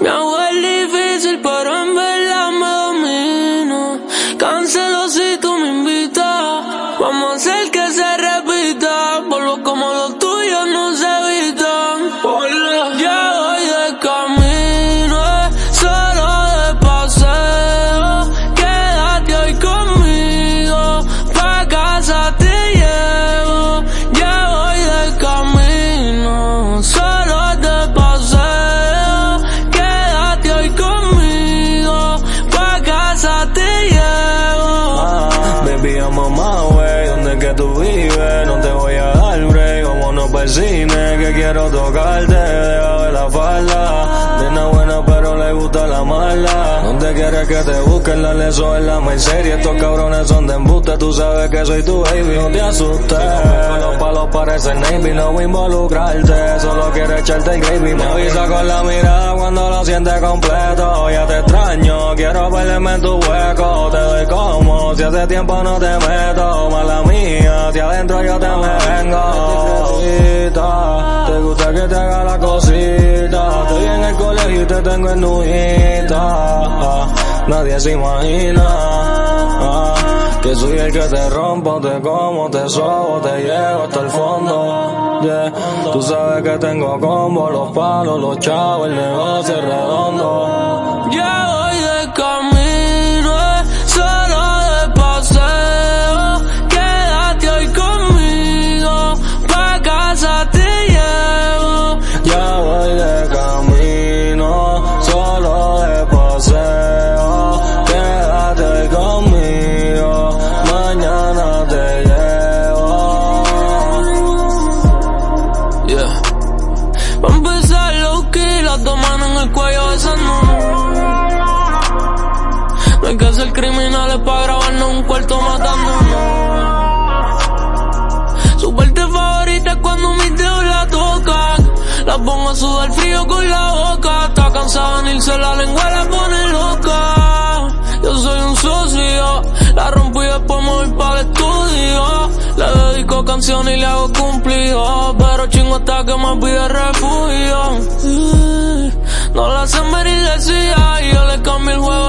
Me hago el difícil, pero en verdad me domino. Cancelo si tú me invitas. Vamos a on que tú vives, no te voy a dar break, vámonos para el cine, que quiero tocarte, debajo de la falda, nena buena pero le gusta la mala, donde quieres que te busquen, la leso en la mercería, estos cabrones son de embuste, tú sabes que soy tu baby, no te asustes, los palos parecen Navy, no voy a involucrarte, solo quiero echarte el gravy, me avisa con la mirada cuando lo sientes completo, ya te extraño, quiero verme en tu hueco, si hace tiempo no te meto. Mala mía, si adentro yo te me vengo. Te gusta que te haga la cosita. Estoy en el colegio y te tengo en nujita. Nadie se imagina. Que soy el que te rompo, te como, te sobo, te llevo hasta el fondo. Yeah. Tú sabes que tengo combo, los palos, los chavos, el negocio es redondo. Criminales para grabarnos un cuarto matándonos. Su parte favorita es cuando mis dedos la tocan. La pongo a sudar frío con la boca. Está cansada de irse la lengua la pone loca. Yo soy un sucio, la rompo y después me voy para el estudio. Le dedico canciones y le hago cumplido. Pero chingo hasta que me pide refugio. Mm, No la hacen ver. Y yo le cambio el juego,